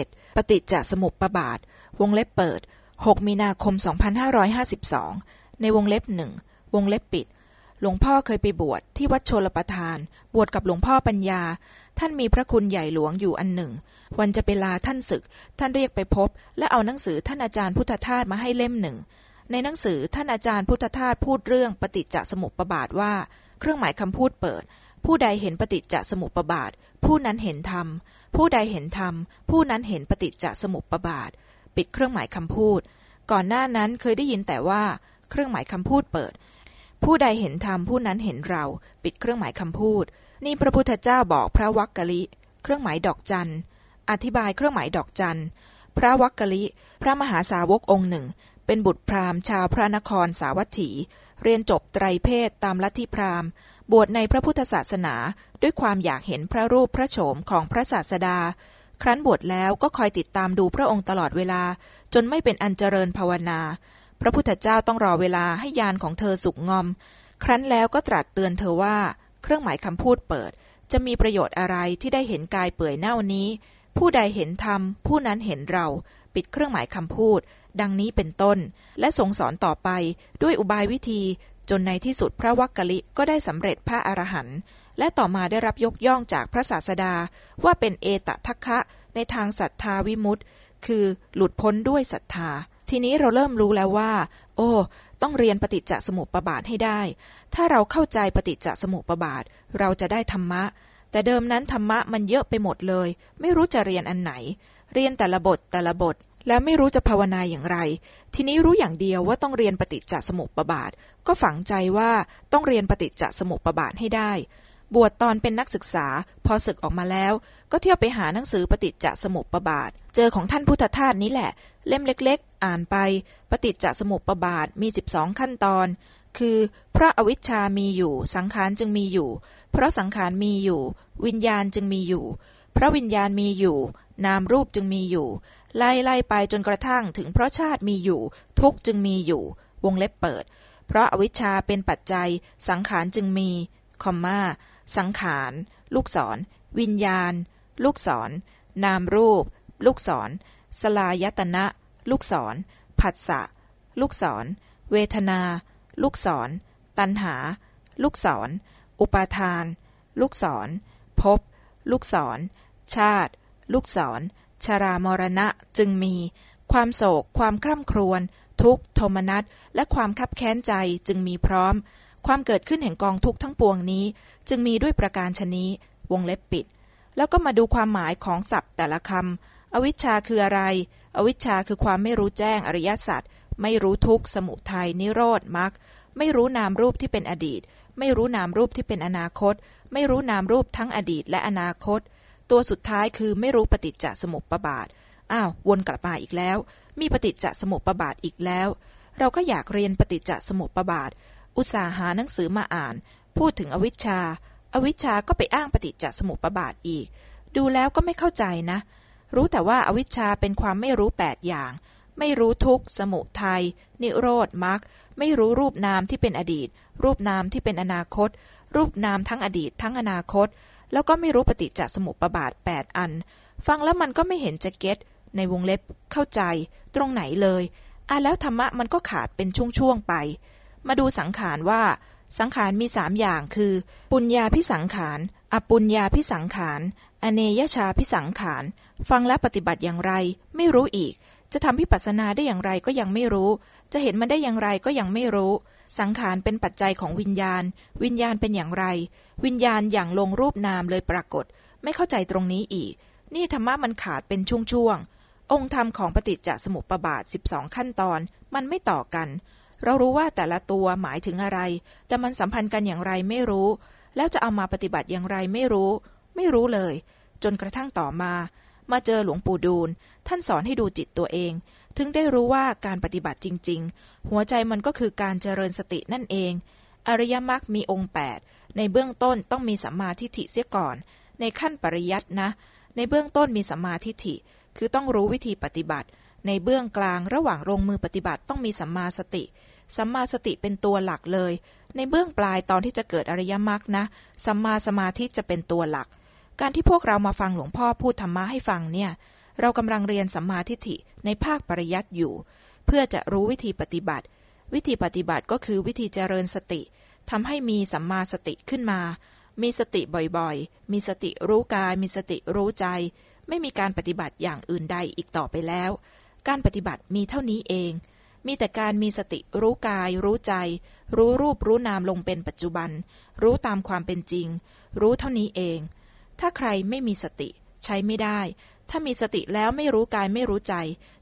7. ปฏิจจสมุปปบาท วงเล็บเปิด 6 มีนาคม 2552 ในวงเล็บหนึ่งวงเล็บปิด หลวงพ่อเคยไปบวชที่วัดโชลประทาน บวชกับหลวงพ่อปัญญา ท่านมีพระคุณใหญ่หลวงอยู่อันหนึ่ง วันจะไปลาท่านศึก ท่านเรียกไปพบ และเอาหนังสือท่านอาจารย์พุทธทาสมาให้เล่มหนึ่ง ในหนังสือท่านอาจารย์พุทธทาสพูดเรื่องปฏิจจสมุปบาทว่า เครื่องหมายคำพูดเปิด ผู้ใดเห็นปฏิจจสมุปบาท ผู้นั้นเห็นธรรม ผู้ใดเห็นธรรม ผู้นั้นเห็นปฏิจจสมุปบาท ปิดเครื่องหมายคำพูด ก่อนหน้านั้นเคยได้ยินแต่ว่า เครื่องหมายคำพูดเปิด ผู้ใดเห็นธรรม ผู้นั้นเห็นเรา ปิดเครื่องหมายคำพูด นี่พระพุทธเจ้าบอกพระวักกะลิ เครื่องหมายดอกจัน อธิบายเครื่องหมายดอกจัน พระวักกะลิ พระมหาสาวกองค์หนึ่ง เป็นบุตรพราหมณ์ชาวพระนครสาวัตถี เรียนจบไตรเพศตามลัทธิพราหมณ์ บวชในพระพุทธศาสนาด้วยความอยากเห็นพระรูปพระโฉมของพระศาสดา ครั้นบวชแล้วก็คอยติดตามดูพระองค์ตลอดเวลา จนไม่เป็นอันเจริญภาวนา พระพุทธเจ้าต้องรอเวลาให้ยานของเธอสุกงอม ครั้นแล้วก็ตรัสเตือนเธอว่า เครื่องหมายคำพูดเปิด จะมีประโยชน์อะไรที่ได้เห็นกายเปื่อยเน่านี้ ผู้ใดเห็นธรรมผู้นั้นเห็นเราปิดเครื่องหมายคำพูด ดังนี้เป็นต้น และทรงสอนต่อไปด้วยอุบายวิธี จนในที่สุดพระวักกะลิก็ได้สำเร็จพระอรหันต์และต่อมาได้รับยกย่องจากพระศาสดาว่าเป็นเอตทัคคะในทางศรัทธาวิมุตติคือหลุดพ้นด้วยศรัทธา ทีนี้เราเริ่มรู้แล้วว่า โอ้ต้องเรียนปฏิจจสมุปบาทให้ได้ ถ้าเราเข้าใจปฏิจจสมุปบาท เราจะได้ธรรมะ แต่เดิมนั้นธรรมะมันเยอะไปหมดเลย ไม่รู้จะเรียนอันไหน เรียนแต่ละบทแต่ละบท แล้วไม่รู้จะภาวนาอย่างไร ทีนี้รู้อย่างเดียวว่าต้องเรียนปฏิจจสมุปบาท ก็ฝังใจว่าต้องเรียนปฏิจจสมุปบาทให้ได้ บวชตอนเป็นนักศึกษา พอศึกออกมาแล้ว ก็เที่ยวไปหาหนังสือปฏิจจสมุปบาท เจอของท่านพุทธทาสนี้แหละ เล่มเล็ก ๆ อ่านไป ปฏิจจสมุปบาทมี 12 ขั้นตอน คือเพราะอวิชชามีอยู่ สังขารจึงมีอยู่ เพราะสังขารมีอยู่ วิญญาณจึงมีอยู่เพราะวิญญาณมีอยู่ นามรูปจึงมีอยู่ ไล่ไล่ไปจนกระทั่งถึงเพราะชาติมีอยู่ ทุกจึงมีอยู่ วงเล็บเปิด เพราะอวิชชาเป็นปัจจัย สังขารจึงมี คอมมาสังขาร ลูกศร วิญญาณ ลูกศร นามรูป ลูกศร สลายตนะ ลูกศร ผัสสะ ลูกศร เวทนา ลูกศร ตัณหา ลูกศร อุปาทาน ลูกศร ภพ ลูกศร ชาติ ลูกศร ชรามรณะจึงมี ความโศก ความคร่ำครวญ ทุกโทมนัส และความคับแค้นใจจึงมีพร้อม ความเกิดขึ้นแห่งกองทุกทั้งปวงนี้ จึงมีด้วยประการชนี้ วงเล็บปิด แล้วก็มาดูความหมายของศัพท์แต่ละคำ อวิชชาคืออะไร อวิชชาคือความไม่รู้แจ้งอริยสัจ ไม่รู้ทุกสมุทัย นิโรธ มรรค ไม่รู้นามรูปที่เป็นอดีต ไม่รู้นามรูปที่เป็นอนาคต ไม่รู้นามรูปทั้งอดีตและอนาคต ตัวสุดท้ายคือไม่รู้ปฏิจจสมุปบาท อ้าว วนกลับมาอีกแล้ว มีปฏิจจสมุปบาทอีกแล้ว เราก็อยากเรียนปฏิจจสมุปบาท อุตสาหาหนังสือมาอ่าน พูดถึงอวิชชา อวิชชาก็ไปอ้างปฏิจจสมุปบาทอีก ดูแล้วก็ไม่เข้าใจนะ รู้แต่ว่าอาวิชชาเป็นความไม่รู้แปดอย่าง ไม่รู้ทุกสมุทัย นิโรธ มรรค ไม่รู้รูปนามที่เป็นอดีต รูปนามที่เป็นอนาคต รูปนามทั้งอดีต ทั้งอนาคต แล้วก็ไม่รู้ปฏิจจสมุปบาทแปดอัน ฟังแล้วมันก็ไม่เห็นจะเก็ตในวงเล็บเข้าใจ ตรงไหนเลยอะแล้วธรรมะมันก็ขาดเป็นช่วงๆไป มาดูสังขารว่า สังขารมีสามอย่างคือ ปุญญาพิสังขาร อปุญญาพิสังขาร อเนยชาพิสังขาร ฟังและปฏิบัติอย่างไร ไม่รู้อีก จะทำพิปัสสนาได้อย่างไรก็ยังไม่รู้ จะเห็นมันได้อย่างไรก็ยังไม่รู้ สังขารเป็นปัจจัยของวิญญาณ วิญญาณเป็นอย่างไร วิญญาณอย่างลงรูปนามเลยปรากฏ ไม่เข้าใจตรงนี้อีก นี่ธรรมะมันขาดเป็นช่วงๆ องค์ธรรมของปฏิจจสมุปบาท 12 ขั้นตอน มันไม่ต่อกัน เรารู้ว่าแต่ละตัวหมายถึงอะไร แต่มันสัมพันธ์กันอย่างไรไม่รู้ แล้วจะเอามาปฏิบัติอย่างไรไม่รู้ ไม่รู้เลย จนกระทั่งต่อมา มาเจอหลวงปู่ดูล ท่านสอนให้ดูจิตตัวเอง ถึงได้รู้ว่าการปฏิบัติจริง ๆ หัวใจมันก็คือการเจริญสตินั่นเอง อริยมรรคมีองค์ 8 ในเบื้องต้นต้องมีสัมมาทิฏฐิเสียก่อน ในขั้นปริยัตินะ ในเบื้องต้นมีสัมมาทิฏฐิ คือต้องรู้วิธีปฏิบัติ ในเบื้องกลางระหว่างลงมือปฏิบัติต้องมีสัมมาสติ สัมมาสติเป็นตัวหลักเลย ในเบื้องปลายตอนที่จะเกิดอริยมรรคนะ สัมมาสมาธิจะเป็นตัวหลัก การที่พวกเรามาฟังหลวงพ่อพูดธรรมะให้ฟังเนี่ย เรากำลังเรียนสัมมาทิฏฐิในภาคปริยัติอยู่ เพื่อจะรู้วิธีปฏิบัติ วิธีปฏิบัติก็คือวิธีเจริญสติทำให้มีสัมมาสติขึ้นมา มีสติบ่อยๆ มีสติรู้กาย มีสติรู้ใจ ไม่มีการปฏิบัติอย่างอื่นใดอีกต่อไปแล้ว การปฏิบัติมีเท่านี้เอง มีแต่การมีสติรู้กาย รู้ใจ รู้รูปรู้นามลงเป็นปัจจุบัน รู้ตามความเป็นจริง รู้เท่านี้เอง ถ้าใครไม่มีสติใช้ไม่ได้ ถ้ามีสติแล้วไม่รู้กายไม่รู้ใจ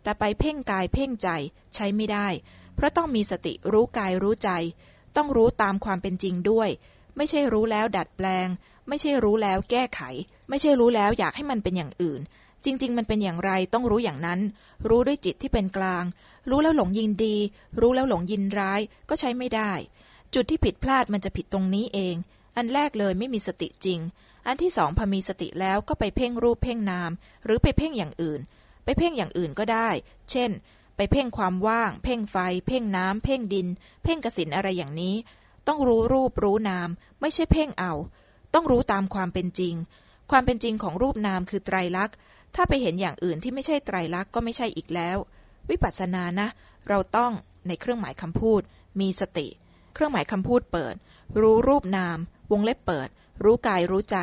แต่ไปเพ่งกายเพ่งใจใช้ไม่ได้ เพราะต้องมีสติรู้กายรู้ใจ ต้องรู้ตามความเป็นจริงด้วย ไม่ใช่รู้แล้วดัดแปลง ไม่ใช่รู้แล้วแก้ไข ไม่ใช่รู้แล้วอยากให้มันเป็นอย่างอื่น จริง ๆ มันเป็นอย่างไรต้องรู้อย่างนั้น รู้ด้วยจิตที่เป็นกลาง รู้แล้วหลงยินดี รู้แล้วหลงยินร้ายก็ใช้ไม่ได้ จุดที่ผิดพลาดมันจะผิดตรงนี้เอง อันแรกเลยไม่มีสติจริง อันที่สองพอมีสติแล้วก็ไปเพ่งรูปเพ่งนาม หรือไปเพ่งอย่างอื่น ไปเพ่งอย่างอื่นก็ได้ เช่น ไปเพ่งความว่าง เพ่งไฟ เพ่งน้ำ เพ่งดิน เพ่งกสินอะไรอย่างนี้ ต้องรู้รูปรู้นาม ไม่ใช่เพ่งเอา ต้องรู้ตามความเป็นจริง ความเป็นจริงของรูปนามคือไตรลักษณ์ ถ้าไปเห็นอย่างอื่นที่ไม่ใช่ไตรลักษณ์ก็ไม่ใช่อีกแล้ว วิปัสสนานะ เราต้องในเครื่องหมายคำพูด มีสติ เครื่องหมายคำพูดเปิด รู้รูปนาม วงเล็บเปิด รู้กายรู้ใจ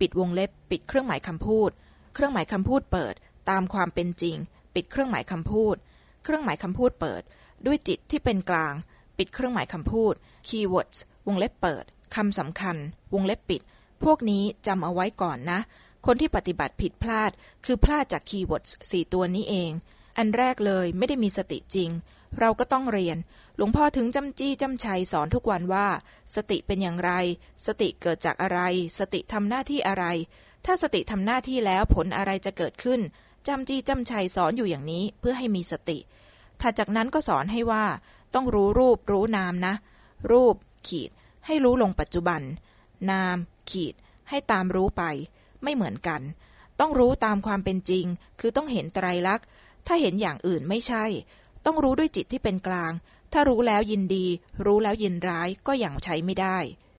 ปิดวงเล็บ ปิดเครื่องหมายคำพูด เครื่องหมายคำพูดเปิด ตามความเป็นจริง ปิดเครื่องหมายคำพูด เครื่องหมายคำพูดเปิด ด้วยจิตที่เป็นกลาง ปิดเครื่องหมายคำพูด keywords วงเล็บเปิดคำสำคัญ วงเล็บปิด พวกนี้จำเอาไว้ก่อนนะ คนที่ปฏิบัติผิดพลาด คือพลาดจาก keyword สี่ตัวนี้เอง อันแรกเลยไม่ได้มีสติจริง เราก็ต้องเรียน หลวงพ่อถึงจ้ำจี้จ้ำไชสอนทุกวันว่า สติเป็นอย่างไร สติเกิดจากอะไร สติทำหน้าที่อะไร ถ้าสติทำหน้าที่แล้วผลอะไรจะเกิดขึ้นจำจี้จำชัยสอนอยู่อย่างนี้เพื่อให้มีสติถัดจากนั้นก็สอนให้ว่า ต้องรู้รูปรู้นามนะ รูป ขีด ให้รู้ลงปัจจุบัน นาม ขีด ให้ตามรู้ไป ไม่เหมือนกัน ต้องรู้ตามความเป็นจริง คือต้องเห็นไตรลักษณ์ถ้าเห็นอย่างอื่นไม่ใช่ ต้องรู้ด้วยจิตที่เป็นกลาง ถ้ารู้แล้วยินดี รู้แล้วยินร้ายก็อย่างใช้ไม่ได้